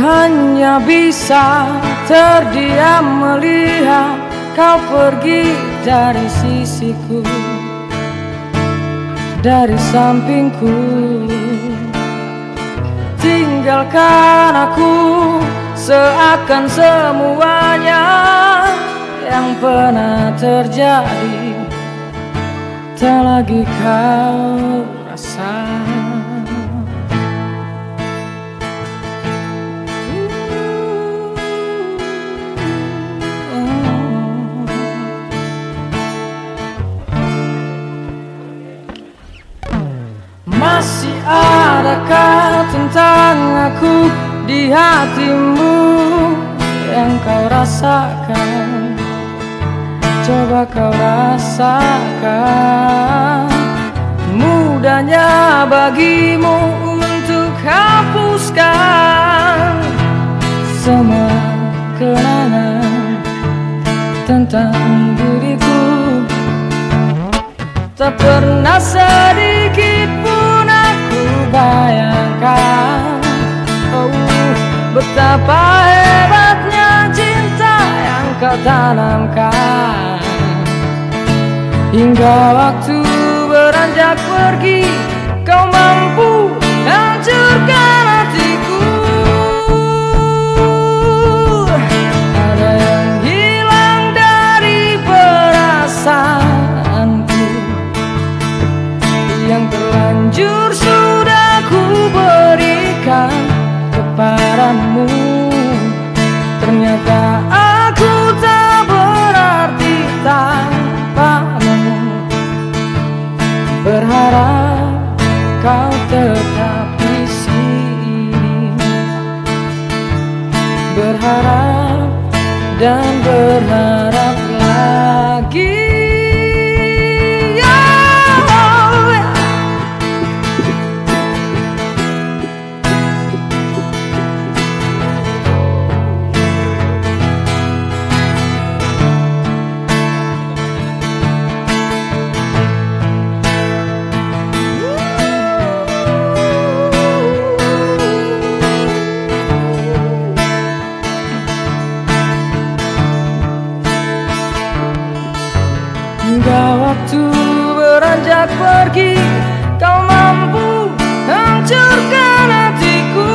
hanya bisa terdiam melihat kau pergi dari sisiku Dari sampingku. Tinggalkan aku seakan semuanya yang pernah terjadi. Tak lagi kau tentang aku di hatimu yang kau rasakan. Coba kau rasakan Mudahnya bagimu untuk hapuskan Semua kenangan tentang diriku. Tak pernah sedikit bayangkan Oh betapa hebatnya cinta yang kau tanamkan. Hingga waktu beranjak pergi Kau mampu hancurkan hatiku. Ada yang hilang dari perasaanku. Yang terlanjur dan berharap pergi Kau mampu hancurkan hatiku.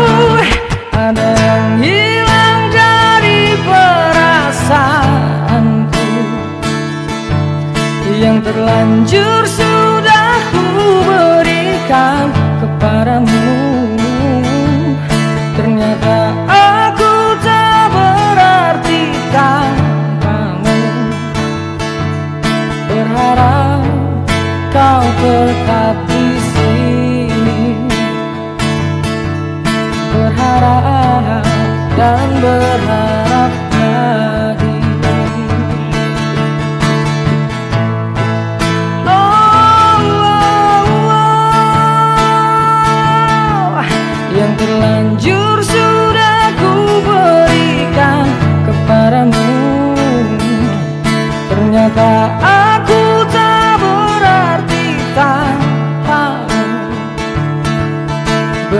Oh, Ada yang hilang dari perasaanku. Yang terlanjur sudah ku berikan kepadamu. Ternyata kau tetap di sini. Berharap dan berharap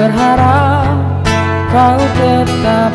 Berharap kau tetap